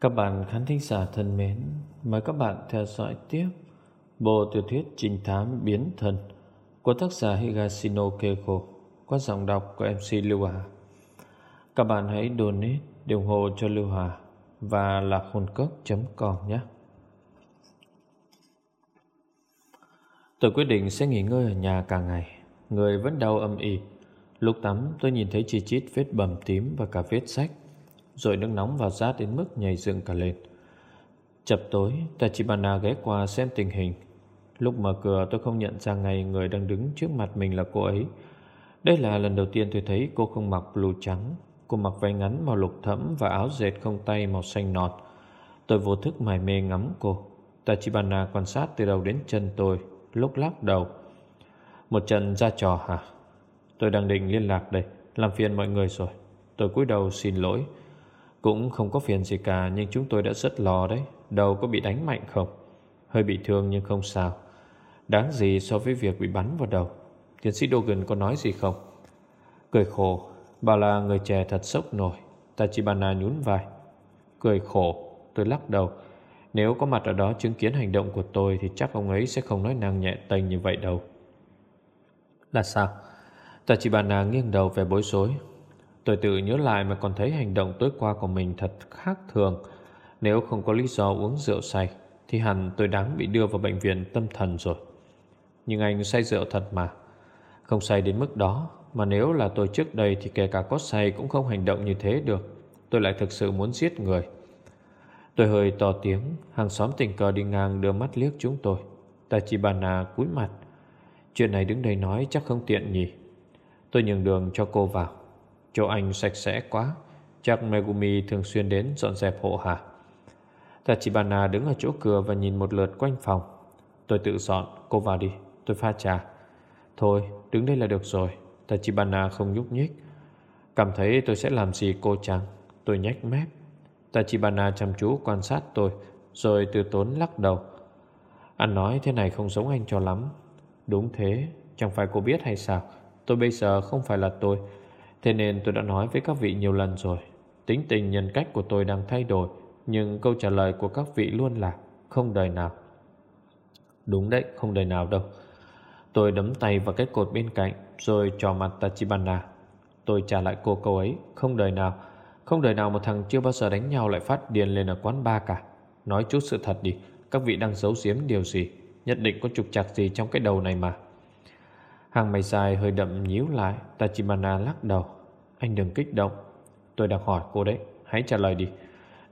Các bạn khán thính giả thân mến, mời các bạn theo dõi tiếp bộ tiểu thuyết trinh thám biến thần của tác giả Higashino Keiko qua giọng đọc của MC Lưu Hà. Các bạn hãy donate để ủng hộ cho Lưu Hà và lạc hồn cốc.com nhé. Tôi quyết định sẽ nghỉ ngơi ở nhà cả ngày. Người vẫn đau âm ỉ. Lúc tắm tôi nhìn thấy chi chít vết bầm tím và cả vết sách rồi nước nóng vào rát đến mức nhảy dựng cả lên. Chập tối, Tachibana ghé qua xem tình hình. Lúc mở cửa, tôi không nhận ra ngay Người đang đứng trước mặt mình là cô ấy. Đây là lần đầu tiên tôi thấy cô không mặc blue trắng. Cô mặc váy ngắn màu lục thẫm Và áo dệt không tay màu xanh nọt Tôi vô thức mải mê ngắm cô. Tachibana quan sát từ đầu đến chân tôi, Lúc lắc đầu. Một trận ra trò hả? Tôi đang định liên lạc đây, Làm phiền mọi người rồi. Tôi cúi đầu xin lỗi cũng không có phiền gì cả, Nhưng chúng tôi đã rất lo đấy. Đầu có bị đánh mạnh không? Hơi bị thương nhưng không sao. Đáng gì so với việc bị bắn vào đầu. Tiến sĩ Dogan có nói gì không? Cười khổ. Bà là người trẻ thật sốc nổi. Tachibana nhún vai. Cười khổ. Tôi lắc đầu. Nếu có mặt ở đó chứng kiến hành động của tôi Thì chắc ông ấy sẽ không nói năng nhẹ tênh như vậy đâu. Là sao? Tachibana nghiêng đầu về bối rối. Tôi tự nhớ lại mà còn thấy hành động tối qua của mình thật khác thường. Nếu không có lý do uống rượu say, Thì hẳn tôi đáng bị đưa vào bệnh viện tâm thần rồi. Nhưng anh say rượu thật mà. Không say đến mức đó, Mà nếu là tôi trước đây Thì kể cả có say cũng không hành động như thế được. Tôi lại thực sự muốn giết người. Tôi hơi to tiếng, Hàng xóm tình cờ đi ngang đưa mắt liếc chúng tôi. Tachibana cúi mặt. Chuyện này đứng đây nói chắc không tiện nhỉ. Tôi nhường đường cho cô vào. Chỗ anh sạch sẽ quá. Chắc Megumi thường xuyên đến dọn dẹp hộ hả? Tachibana đứng ở chỗ cửa Và nhìn một lượt quanh phòng. Tôi tự dọn, cô vào đi, Tôi pha trà. Thôi, đứng đây là được rồi. Tachibana không nhúc nhích. Cảm thấy tôi sẽ làm gì cô chẳng Tôi nhách mép. Tachibana chăm chú quan sát tôi, Rồi từ tốn lắc đầu. Anh nói thế này không giống anh cho lắm. Đúng thế, Chẳng phải cô biết hay sao? Tôi bây giờ không phải là tôi. Thế nên tôi đã nói với các vị nhiều lần rồi. Tính tình nhân cách của tôi đang thay đổi, Nhưng câu trả lời của các vị luôn là Không đời nào. Đúng đấy, không đời nào đâu. Tôi đấm tay vào cái cột bên cạnh, Rồi trò mặt Tachibana. Tôi trả lại cô câu ấy, Không đời nào. Không đời nào một thằng chưa bao giờ đánh nhau lại phát điên lên ở quán bar cả. Nói chút sự thật đi, Các vị đang giấu giếm điều gì? Nhất định có trục trặc gì trong cái đầu này mà. Hàng mày dài hơi đậm nhíu lại, Tachibana lắc đầu. Anh đừng kích động. Tôi đang hỏi cô đấy. Hãy trả lời đi.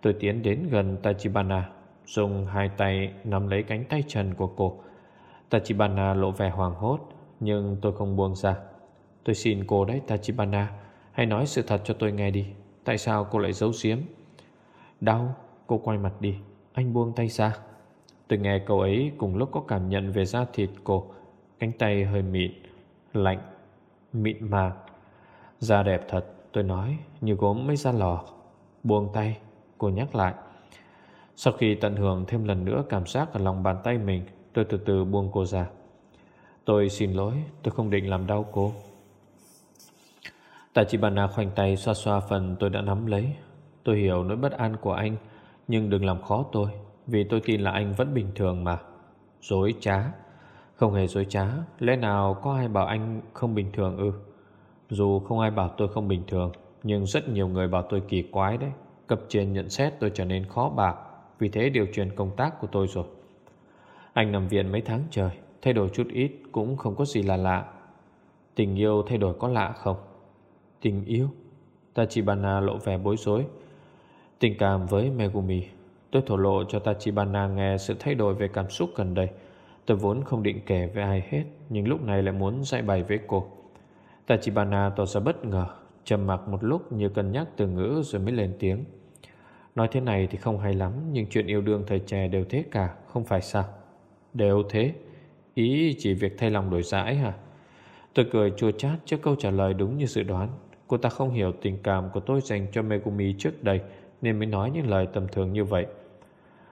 Tôi tiến đến gần Tachibana, Dùng hai tay nắm lấy cánh tay trần của cô. Tachibana lộ vẻ hoàng hốt, Nhưng tôi không buông ra. Tôi xin cô đấy, Tachibana, Hãy nói sự thật cho tôi nghe đi. Tại sao cô lại giấu giếm? Đau, Cô quay mặt đi. Anh buông tay ra. Tôi nghe câu ấy cùng lúc có cảm nhận về da thịt cô. Cánh tay hơi mịn, Lạnh, Mịn màng. Da đẹp thật, tôi nói, Như gốm mới ra lò. Buông tay, Cô nhắc lại. Sau khi tận hưởng thêm lần nữa cảm giác ở lòng bàn tay mình, Tôi từ từ buông cô ra. Tôi xin lỗi, Tôi không định làm đau cô. Tại chị Tachibana khoanh tay xoa xoa phần tôi đã nắm lấy. Tôi hiểu nỗi bất an của anh, Nhưng đừng làm khó tôi, Vì tôi tin là anh vẫn bình thường mà. Dối trá. Không hề dối trá, Lẽ nào có ai bảo anh không bình thường ư? Dù không ai bảo tôi không bình thường, Nhưng rất nhiều người bảo tôi kỳ quái đấy. Cập trên nhận xét tôi trở nên khó bạc, Vì thế điều chuyển công tác của tôi rồi. Anh nằm viện mấy tháng trời, Thay đổi chút ít cũng không có gì là lạ. Tình yêu thay đổi có lạ không? Tình yêu? Tachibana lộ vẻ bối rối. Tình cảm với Megumi, Tôi thổ lộ cho Tachibana nghe sự thay đổi về cảm xúc gần đây. Tôi vốn không định kể với ai hết, Nhưng lúc này lại muốn dạy bày với cô. Tachibana tỏ ra bất ngờ, trầm mặc một lúc như cân nhắc từ ngữ rồi mới lên tiếng. Nói thế này thì không hay lắm, Nhưng chuyện yêu đương thời trẻ đều thế cả, Không phải sao? Đều thế. Ý chỉ việc thay lòng đổi dãi hả? Tôi cười chua chát trước câu trả lời đúng như dự đoán. Cô ta không hiểu tình cảm của tôi dành cho Megumi trước đây, Nên mới nói những lời tầm thường như vậy.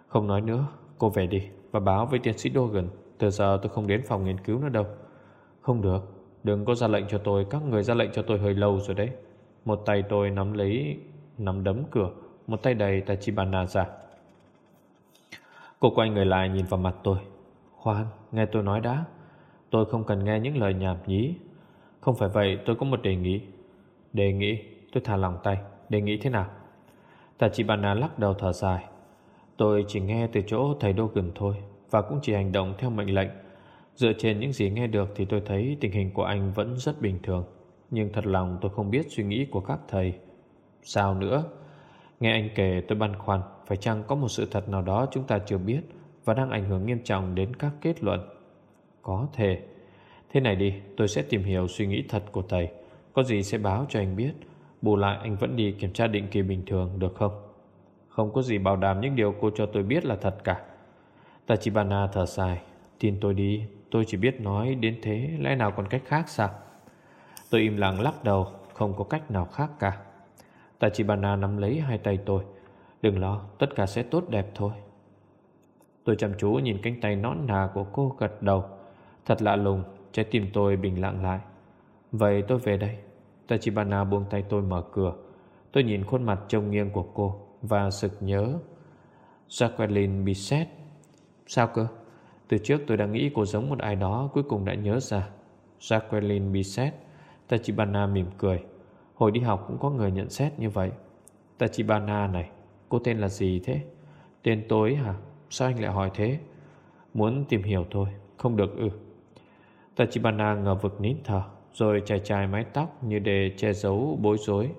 Không nói nữa, Cô về đi và báo với tiến sĩ Dogan. Từ giờ tôi không đến phòng nghiên cứu nữa đâu. Không được. Đừng có ra lệnh cho tôi Các người ra lệnh cho tôi hơi lâu rồi đấy. Một tay tôi nắm lấy Nắm đấm cửa Một tay đầy Tachibana ra. Cô quay người lại nhìn vào mặt tôi. Khoan, nghe tôi nói đã. Tôi không cần nghe những lời nhảm nhí. Không phải vậy tôi có một đề nghị. Đề nghị? Tôi thả lòng tay. Đề nghị thế nào? Tachibana lắc đầu thở dài. Tôi chỉ nghe từ chỗ thầy Đô gần thôi Và cũng chỉ hành động theo mệnh lệnh. Dựa trên những gì nghe được Thì tôi thấy tình hình của anh vẫn rất bình thường. Nhưng thật lòng tôi không biết suy nghĩ của các thầy. Sao nữa? Nghe anh kể, tôi băn khoăn, Phải chăng có một sự thật nào đó chúng ta chưa biết Và đang ảnh hưởng nghiêm trọng đến các kết luận? Có thể. Thế này đi, tôi sẽ tìm hiểu suy nghĩ thật của thầy. Có gì sẽ báo cho anh biết. Bù lại, anh vẫn đi kiểm tra định kỳ bình thường, được không? Không có gì bảo đảm những điều cô cho tôi biết là thật cả. Tachibana thở dài. Tin tôi đi. Tôi chỉ biết nói đến thế, Lẽ nào còn cách khác sao? Tôi im lặng lắc đầu, Không có cách nào khác cả. Tachibana nắm lấy hai tay tôi. Đừng lo, tất cả sẽ tốt đẹp thôi. Tôi chăm chú nhìn cánh tay nón nà của cô gật đầu. Thật lạ lùng, Trái tim tôi bình lặng lại. Vậy tôi về đây. Tachibana buông tay tôi mở cửa. Tôi nhìn khuôn mặt trông nghiêng của cô Và sực nhớ. Jacqueline Bisset. Sao cơ? Từ trước tôi đã nghĩ cô giống một ai đó Cuối cùng đã nhớ ra. Jacqueline Bisset Tachibana mỉm cười. Hồi đi học cũng có người nhận xét như vậy. Tachibana này, Cô tên là gì thế? Tên tôi hả? Sao anh lại hỏi thế? Muốn tìm hiểu thôi, Không được ư. Tachibana ngờ vực nín thở, Rồi chải chải mái tóc như để che giấu bối rối.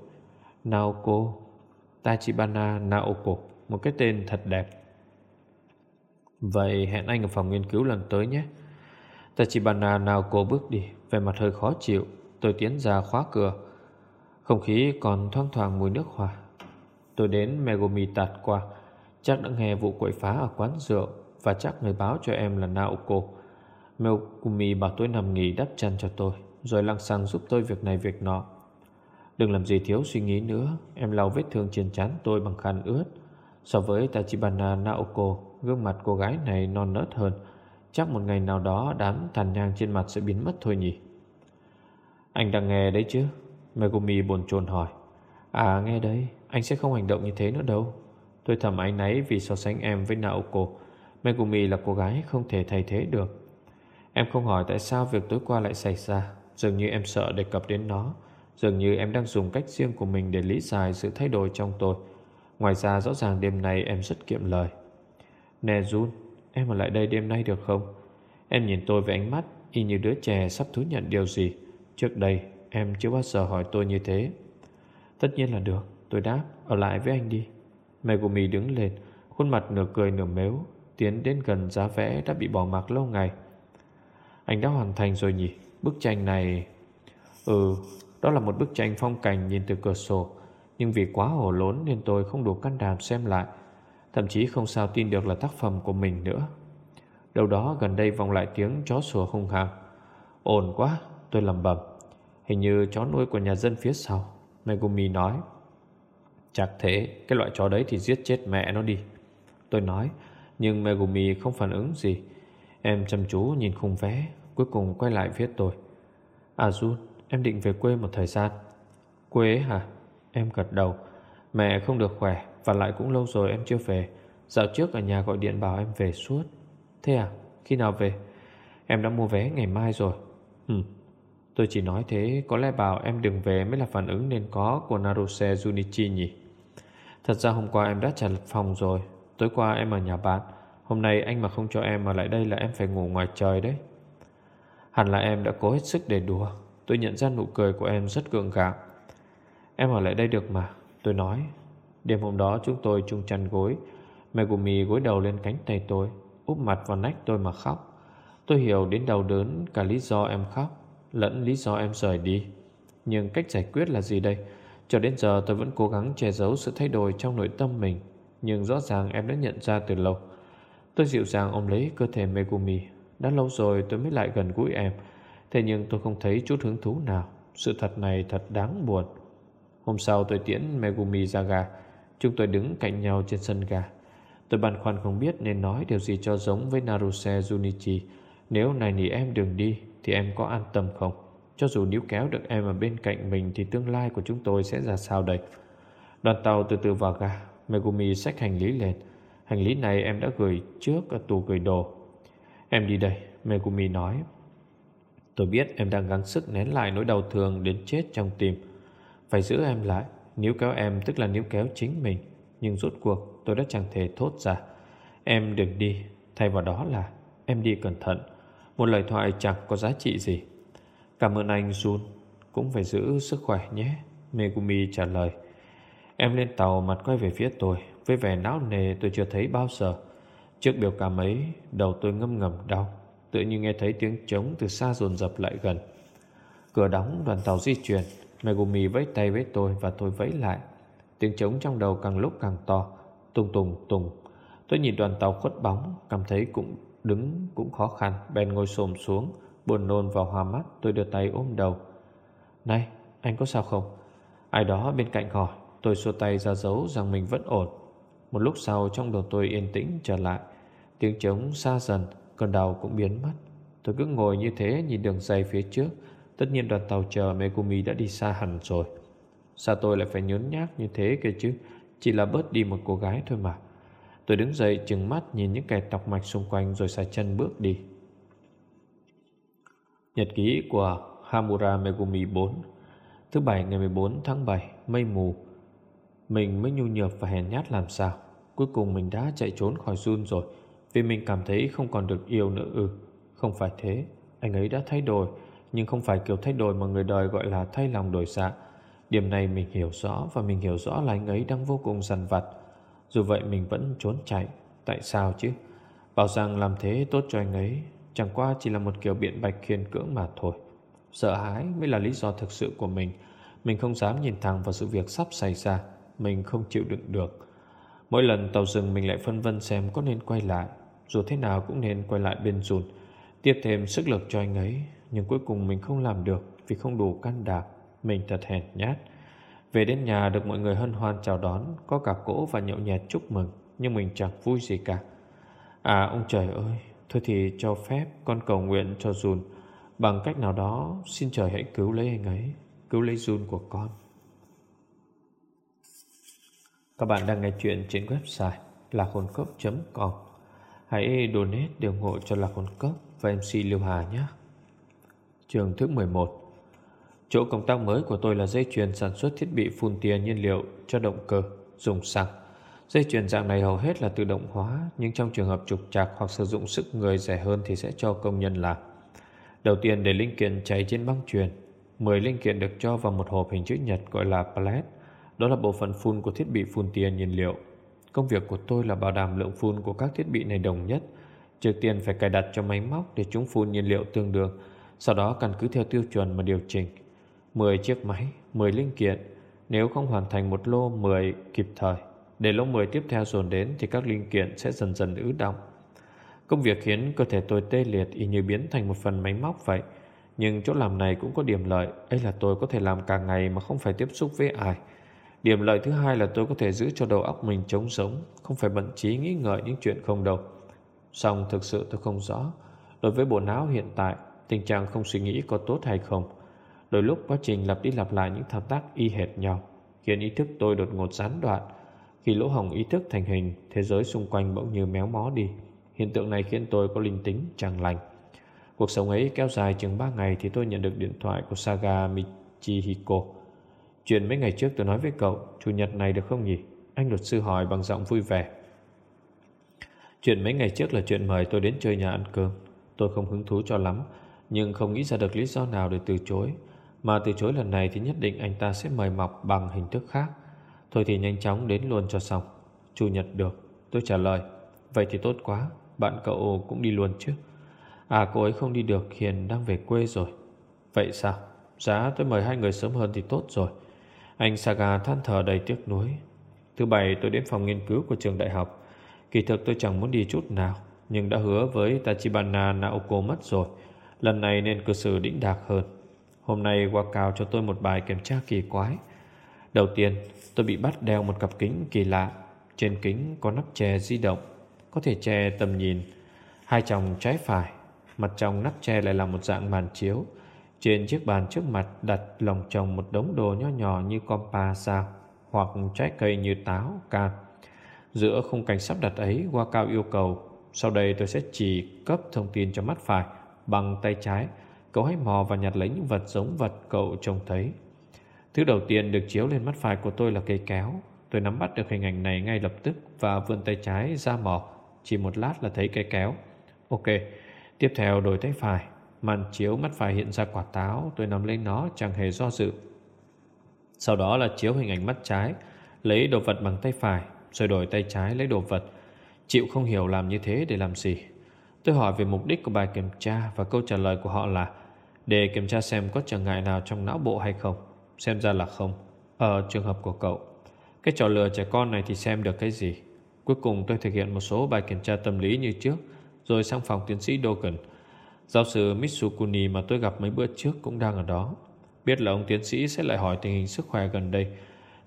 Naoko Tachibana Naoko Một cái tên thật đẹp. Vậy hẹn anh ở phòng nghiên cứu lần tới nhé. Tachibana cô bước đi Về mặt hơi khó chịu. Tôi tiến ra khóa cửa. Không khí còn thoang thoảng mùi nước hoa Tôi đến Megumi tạt qua. Chắc đã nghe vụ quậy phá ở quán rượu Và chắc người báo cho em là Naoko Megumi bảo tôi nằm nghỉ đắp chăn cho tôi, Rồi lăng xăng giúp tôi việc này việc nọ. Đừng làm gì thiếu suy nghĩ nữa, Em lau vết thương trên trán tôi bằng khăn ướt. So với Tachibana Naoko, Gương mặt cô gái này non nớt hơn. Chắc một ngày nào đó đám tàn nhang trên mặt sẽ biến mất thôi nhỉ? Anh đang nghe đấy chứ? Megumi buồn chồn hỏi. À nghe đấy. Anh sẽ không hành động như thế nữa đâu. Tôi thầm anh náy vì so sánh em với Naoko. Megumi là cô gái không thể thay thế được. Em không hỏi tại sao việc tối qua lại xảy ra. Dường như em sợ đề cập đến nó. Dường như em đang dùng cách riêng của mình Để lý giải sự thay đổi trong tôi. Ngoài ra rõ ràng đêm nay em rất kiệm lời. Nè, Jun, Em ở lại đây đêm nay được không? Em nhìn tôi với ánh mắt Y như đứa trẻ sắp thú nhận điều gì. Trước đây, em chưa bao giờ hỏi tôi như thế. Tất nhiên là được, Tôi đáp, ở lại với anh đi. Megumi đứng lên, Khuôn mặt nửa cười nửa mếu, Tiến đến gần giá vẽ đã bị bỏ mặc lâu ngày. Anh đã hoàn thành rồi nhỉ? Bức tranh này Ừ Đó là một bức tranh phong cảnh nhìn từ cửa sổ. Nhưng vì quá hổ lốn Nên tôi không đủ can đảm xem lại, Thậm chí không sao tin được là tác phẩm của mình nữa. Đâu đó gần đây vòng lại tiếng chó sủa hung hăng. Ồn quá, Tôi lầm bầm Hình như chó nuôi của nhà dân phía sau, Megumi nói. Chắc thế, Cái loại chó đấy thì giết chết mẹ nó đi. Tôi nói, Nhưng Megumi không phản ứng gì. Em chăm chú nhìn khung vé, Cuối cùng quay lại viết tôi. À Jun, em định về quê một thời gian. Quê hả? Em gật đầu. Mẹ không được khỏe Và lại cũng lâu rồi em chưa về. Dạo trước ở nhà gọi điện bảo em về suốt. Thế à? Khi nào về? Em đã mua vé ngày mai rồi. Ừ Tôi chỉ nói thế, Có lẽ bảo em đừng về mới là phản ứng nên có Của Naruse Junichi nhỉ? Thật ra hôm qua em đã trả phòng rồi. Tối qua em ở nhà bạn. Hôm nay anh mà không cho em ở lại đây là em phải ngủ ngoài trời đấy. Hẳn là em đã cố hết sức để đùa. Tôi nhận ra nụ cười của em rất gượng gạo. Em ở lại đây được mà, Tôi nói. Đêm hôm đó chúng tôi chung chăn gối. Megumi gối đầu lên cánh tay tôi, Úp mặt vào nách tôi mà khóc. Tôi hiểu đến đầu đớn cả lý do em khóc Lẫn lý do em rời đi. Nhưng cách giải quyết là gì đây? Cho đến giờ tôi vẫn cố gắng che giấu sự thay đổi trong nội tâm mình, Nhưng rõ ràng em đã nhận ra từ lâu. Tôi dịu dàng ôm lấy cơ thể Megumi Đã lâu rồi tôi mới lại gần gũi em, Thế nhưng tôi không thấy chút hứng thú nào. Sự thật này thật đáng buồn. Hôm sau tôi tiễn Megumi ra gà Chúng tôi đứng cạnh nhau trên sân gà Tôi băn khoăn không biết nên nói điều gì cho giống với Naruse Junichi. Nếu này nỉ em đừng đi, Thì em có an tâm không? Cho dù níu kéo được em ở bên cạnh mình, Thì tương lai của chúng tôi sẽ ra sao đây? Đoàn tàu từ từ vào gà. Megumi xách hành lý lên. Hành lý này em đã gửi trước ở tù gửi đồ. Em đi đây, Megumi nói. Tôi biết em đang gắng sức nén lại nỗi đau thương đến chết trong tim. Phải giữ em lại, Níu kéo em tức là níu kéo chính mình. Nhưng rốt cuộc, tôi đã chẳng thể thốt ra. Em đừng đi, Thay vào đó là Em đi cẩn thận. Một lời thoại chẳng có giá trị gì. Cảm ơn anh, Jun. Cũng phải giữ sức khỏe nhé, Megumi trả lời. Em lên tàu mặt quay về phía tôi. Với vẻ não nề, tôi chưa thấy bao giờ. Trước biểu cảm ấy, Đầu tôi ngâm ngầm đau. Tự như nghe thấy tiếng trống từ xa dồn dập lại gần. Cửa đóng, đoàn tàu di chuyển. Megumi vẫy tay với tôi Và tôi vẫy lại. Tiếng trống trong đầu càng lúc càng to. Tùng tùng tùng. Tôi nhìn đoàn tàu khuất bóng, Cảm thấy cũng đứng cũng khó khăn. Bèn ngồi xồm xuống, Buồn nôn vào hoa mắt, tôi đưa tay ôm đầu. Này, anh có sao không? Ai đó bên cạnh hỏi Tôi xua tay ra dấu rằng mình vẫn ổn. Một lúc sau, trong đầu tôi yên tĩnh trở lại. Tiếng trống xa dần, Cơn đau cũng biến mất. Tôi cứ ngồi như thế, nhìn đường dây phía trước. Tất nhiên đoàn tàu chờ Megumi đã đi xa hẳn rồi. Sao tôi lại phải nhốn nhác như thế kia chứ. Chỉ là bớt đi một cô gái thôi mà. Tôi đứng dậy chừng mắt nhìn những kẻ tọc mạch xung quanh rồi xài chân bước đi. Nhật ký của Hamura Megumi 4 Thứ bảy ngày 14 tháng 7 Mây mù. Mình mới nhu nhược và hèn nhát làm sao? Cuối cùng mình đã chạy trốn khỏi Jun rồi, Vì mình cảm thấy không còn được yêu nữa. Ư Không phải thế. Anh ấy đã thay đổi. Nhưng không phải kiểu thay đổi mà người đời gọi là thay lòng đổi dạ Điểm này mình hiểu rõ Và mình hiểu rõ là anh ấy đang vô cùng dằn vặt. Dù vậy mình vẫn trốn chạy. Tại sao chứ? Bảo rằng làm thế tốt cho anh ấy, Chẳng qua chỉ là một kiểu biện bạch khiên cưỡng mà thôi. Sợ hãi mới là lý do thực sự của mình. Mình không dám nhìn thẳng vào sự việc sắp xảy ra. Mình không chịu đựng được. Mỗi lần tàu dừng mình lại phân vân xem có nên quay lại. Dù thế nào cũng nên quay lại bên rụt Tiếp thêm sức lực cho anh ấy. Nhưng cuối cùng mình không làm được Vì không đủ can đảm. Mình thật hèn nhát. Về đến nhà được mọi người hân hoan chào đón, Có cả cỗ và nhậu nhẹt chúc mừng, Nhưng mình chẳng vui gì cả. À ông trời ơi, Thôi thì cho phép con cầu nguyện cho Jun. Bằng cách nào đó, Xin trời hãy cứu lấy anh ấy, Cứu lấy Jun của con. Các bạn đang nghe chuyện trên website lạc hồn cốc.com Hãy donate để ủng hộ cho Lạc Hồn Cốc và MC Liêu Hà nhé. Trường thứ 11 Chỗ công tác mới của tôi là dây chuyền sản xuất thiết bị phun tia nhiên liệu cho động cơ, dùng xăng. Dây chuyền dạng này hầu hết là tự động hóa, nhưng trong trường hợp trục trặc hoặc sử dụng sức người rẻ hơn thì sẽ cho công nhân làm. Đầu tiên để linh kiện cháy trên băng truyền 10 linh kiện được cho vào một hộp hình chữ nhật gọi là pallet. Đó là bộ phận phun của thiết bị phun tia nhiên liệu. Công việc của tôi là bảo đảm lượng phun của các thiết bị này đồng nhất. Trước tiên phải cài đặt cho máy móc để chúng phun nhiên liệu tương đương. Sau đó căn cứ theo tiêu chuẩn mà điều chỉnh 10 chiếc máy, 10 linh kiện Nếu không hoàn thành một lô 10 kịp thời Để lô 10 tiếp theo dồn đến Thì các linh kiện sẽ dần dần ứ động Công việc khiến cơ thể tôi tê liệt y như biến thành một phần máy móc vậy. Nhưng chỗ làm này cũng có điểm lợi, ấy là tôi có thể làm cả ngày mà không phải tiếp xúc với ai. Điểm lợi thứ hai là tôi có thể giữ cho đầu óc mình trống sống, không phải bận trí nghĩ ngợi những chuyện không đâu. Xong thực sự tôi không rõ, đối với bộ não hiện tại, tình trạng không suy nghĩ có tốt hay không. Đôi lúc quá trình lặp đi lặp lại những thao tác y hệt nhau, khiến ý thức tôi đột ngột gián đoạn. Khi lỗ hồng ý thức thành hình, thế giới xung quanh bỗng như méo mó đi. Hiện tượng này khiến tôi có linh tính chẳng lành Cuộc sống ấy kéo dài chừng 3 ngày Thì tôi nhận được điện thoại của Saga Michihiko Chuyện mấy ngày trước tôi nói với cậu Chủ nhật này được không nhỉ Anh luật sư hỏi bằng giọng vui vẻ Chuyện mấy ngày trước là chuyện mời tôi đến chơi nhà ăn cơm Tôi không hứng thú cho lắm nhưng không nghĩ ra được lý do nào để từ chối. Mà từ chối lần này thì nhất định anh ta sẽ mời mọc bằng hình thức khác. Thôi thì nhanh chóng đến luôn cho xong. Chủ nhật được. Tôi trả lời. Vậy thì tốt quá. Bạn cậu cũng đi luôn chứ. À cô ấy không đi được. Hiền đang về quê rồi. Vậy sao? Giá tôi mời hai người sớm hơn thì tốt rồi. Anh Saga than thở đầy tiếc nuối. Thứ bảy tôi đến phòng nghiên cứu của trường đại học. Kỳ thực tôi chẳng muốn đi chút nào, Nhưng đã hứa với Tachibana Naoko mất rồi. Lần này nên cư xử đĩnh đạc hơn Hôm nay qua cao cho tôi một bài kiểm tra kỳ quái Đầu tiên tôi bị bắt đeo một cặp kính kỳ lạ Trên kính có nắp che di động có thể che tầm nhìn. Hai chồng trái phải, mặt trong nắp che lại là một dạng màn chiếu. Trên chiếc bàn trước mặt đặt lòng chồng một đống đồ nho nhỏ như compa sao hoặc trái cây như táo, cam. Giữa khung cảnh sắp đặt ấy Qua cao yêu cầu Sau đây tôi sẽ chỉ cấp thông tin cho mắt phải Bằng tay trái, Cậu hãy mò và nhặt lấy những vật giống vật cậu trông thấy. Thứ đầu tiên được chiếu lên mắt phải của tôi là cây kéo. Tôi nắm bắt được hình ảnh này ngay lập tức Và vươn tay trái ra mò. Chỉ một lát là thấy cây kéo. Ok, Tiếp theo đổi tay phải. Màn chiếu mắt phải hiện ra quả táo. Tôi nắm lấy nó, chẳng hề do dự. Sau đó là chiếu hình ảnh mắt trái, Lấy đồ vật bằng tay phải, Rồi đổi tay trái lấy đồ vật. Chịu không hiểu làm như thế để làm gì. Tôi hỏi về mục đích của bài kiểm tra Và câu trả lời của họ là, Để kiểm tra xem có trở ngại nào trong não bộ hay không. Xem ra là không. Ở trường hợp của cậu. Cái trò lừa trẻ con này thì xem được cái gì? Cuối cùng tôi thực hiện một số bài kiểm tra tâm lý như trước, Rồi sang phòng tiến sĩ Dogan Giáo sư Mitsukuni mà tôi gặp mấy bữa trước cũng đang ở đó. Biết là ông tiến sĩ sẽ lại hỏi tình hình sức khỏe gần đây.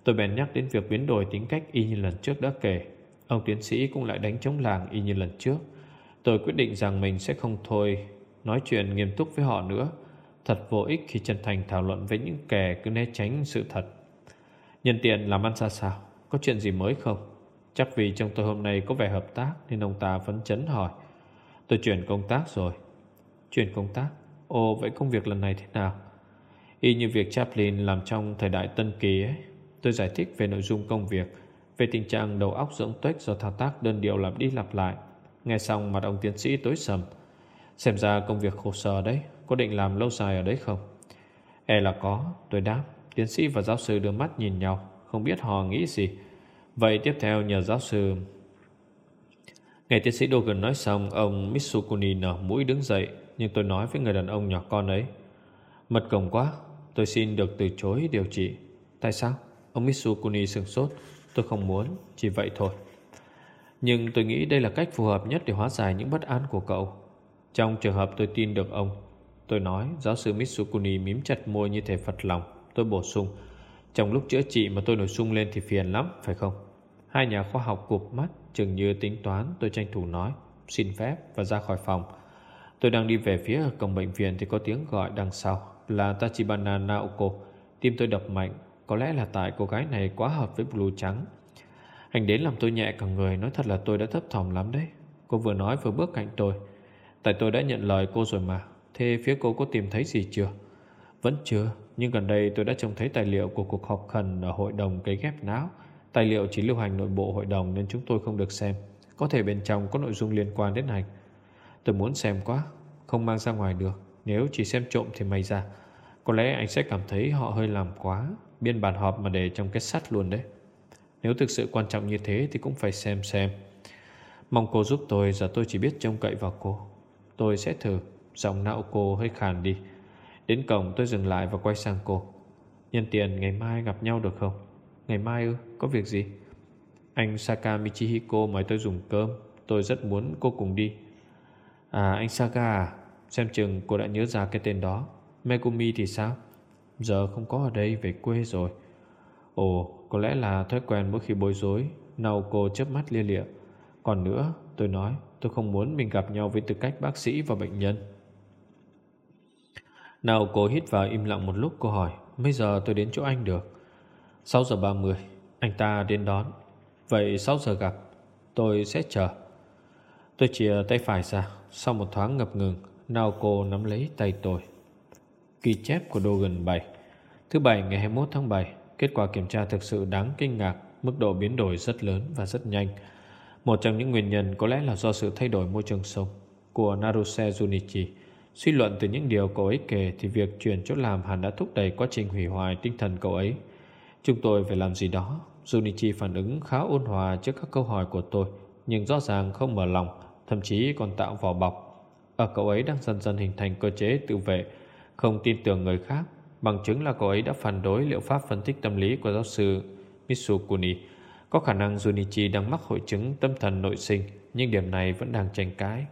Tôi bèn nhắc đến việc biến đổi tính cách y như lần trước đã kể. Ông tiến sĩ cũng lại đánh chống làng y như lần trước. Tôi quyết định rằng mình sẽ không thôi Nói chuyện nghiêm túc với họ nữa. Thật vô ích khi chân thành thảo luận với những kẻ cứ né tránh sự thật. Nhân tiện làm ăn ra sao Có chuyện gì mới không? Chắc vì trong tôi hôm nay có vẻ hợp tác Nên ông ta phấn chấn hỏi. Tôi chuyển công tác rồi. Chuyển công tác? Ồ, vậy công việc lần này thế nào? Y như việc Chaplin làm trong thời đại Tân Kỳ ấy. Tôi giải thích về nội dung công việc, Về tình trạng đầu óc rỗng tuếch Do thao tác đơn điệu lặp đi lặp lại. Nghe xong mặt ông tiến sĩ tối sầm. Xem ra công việc khổ sở đấy Có định làm lâu dài ở đấy không? E là có Tôi đáp. Tiến sĩ và giáo sư đưa mắt nhìn nhau Không biết họ nghĩ gì. Vậy tiếp theo nhờ giáo sư. Ngày tiến sĩ Dogan nói xong Ông Mitsukuni nở mũi đứng dậy Nhưng tôi nói với người đàn ông nhỏ con ấy. Mật cổng quá Tôi xin được từ chối điều trị. Tại sao? Ông Mitsukuni sừng sốt. Tôi không muốn, chỉ vậy thôi. Nhưng tôi nghĩ đây là cách phù hợp nhất Để hóa giải những bất an của cậu. Trong trường hợp tôi tin được ông, Tôi nói giáo sư Mitsukuni mím chặt môi như thể phật lòng, Tôi bổ sung. Trong lúc chữa trị mà tôi nổi sung lên thì phiền lắm, Phải không? Hai nhà khoa học cụp mắt, Chừng như tính toán, tôi tranh thủ nói, Xin phép và ra khỏi phòng. Tôi đang đi về phía cổng bệnh viện Thì có tiếng gọi đằng sau, Là Tachibana Naoko. Tim tôi đập mạnh, Có lẽ là tại cô gái này quá hợp với blue trắng. Anh đến làm tôi nhẹ cả người, Nói thật là tôi đã thấp thỏm lắm đấy. Cô vừa nói vừa bước cạnh tôi. Tại tôi đã nhận lời cô rồi mà. Thế phía cô có tìm thấy gì chưa? Vẫn chưa, Nhưng gần đây tôi đã trông thấy tài liệu của cuộc họp khẩn Ở hội đồng cấy ghép não. Tài liệu chỉ lưu hành nội bộ hội đồng Nên chúng tôi không được xem. Có thể bên trong có nội dung liên quan đến hành Tôi muốn xem quá, Không mang ra ngoài được. Nếu chỉ xem trộm thì may ra. Có lẽ anh sẽ cảm thấy họ hơi làm quá. Biên bản họp mà để trong cái sắt luôn đấy. Nếu thực sự quan trọng như thế Thì cũng phải xem xem. Mong cô giúp tôi, Giờ tôi chỉ biết trông cậy vào cô. Tôi sẽ thử. Giọng não cô hơi khàn đi. Đến cổng, tôi dừng lại và quay sang cô. Nhân tiền ngày mai gặp nhau được không? Ngày mai ư? Có việc gì? Anh Saka Michihiko mời tôi dùng cơm. Tôi rất muốn cô cùng đi. À anh Saka à? Xem chừng cô đã nhớ ra cái tên đó. Megumi thì sao? Giờ không có ở đây, về quê rồi. Ồ có lẽ là thói quen mỗi khi bối rối Nào cô chớp mắt lia lịa. Còn nữa, tôi nói, Tôi không muốn mình gặp nhau với tư cách bác sĩ và bệnh nhân. Nào cô hít vào im lặng một lúc, cô hỏi, Bây giờ tôi đến chỗ anh được? 6 giờ 30 Anh ta đến đón. Vậy 6 giờ gặp, Tôi sẽ chờ. Tôi chìa tay phải ra, Sau một thoáng ngập ngừng Naoko nắm lấy tay tôi. Ghi chép của Dogan 7 Thứ bảy ngày 21 tháng 7 Kết quả kiểm tra thực sự đáng kinh ngạc, Mức độ biến đổi rất lớn và rất nhanh. Một trong những nguyên nhân có lẽ là do sự thay đổi môi trường sống Của Naruse Junichi. Suy luận từ những điều cậu ấy kể Thì việc chuyển chỗ làm hẳn đã thúc đẩy quá trình hủy hoại tinh thần cậu ấy. Chúng tôi phải làm gì đó? Junichi phản ứng khá ôn hòa trước các câu hỏi của tôi, Nhưng rõ ràng không mở lòng, Thậm chí còn tạo vỏ bọc. Ở cậu ấy đang dần dần hình thành cơ chế tự vệ, Không tin tưởng người khác. Bằng chứng là cậu ấy đã phản đối liệu pháp phân tích tâm lý của giáo sư Mitsukuni Có khả năng Junichi đang mắc hội chứng tâm thần nội sinh, Nhưng điểm này vẫn đang tranh cãi.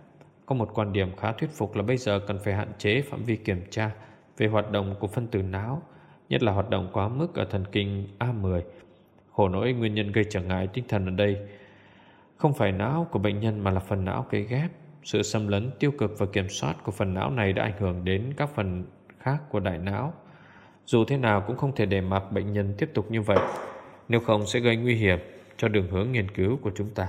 Có một quan điểm khá thuyết phục là bây giờ cần phải hạn chế phạm vi kiểm tra Về hoạt động của phân tử não, Nhất là hoạt động quá mức ở thần kinh A10 Khổ nỗi, nguyên nhân gây trở ngại tinh thần ở đây. Không phải não của bệnh nhân mà là phần não cấy ghép. Sự xâm lấn tiêu cực và kiểm soát của phần não này đã ảnh hưởng đến các phần khác của đại não. Dù thế nào cũng không thể để mặc bệnh nhân tiếp tục như vậy Nếu không sẽ gây nguy hiểm cho đường hướng nghiên cứu của chúng ta.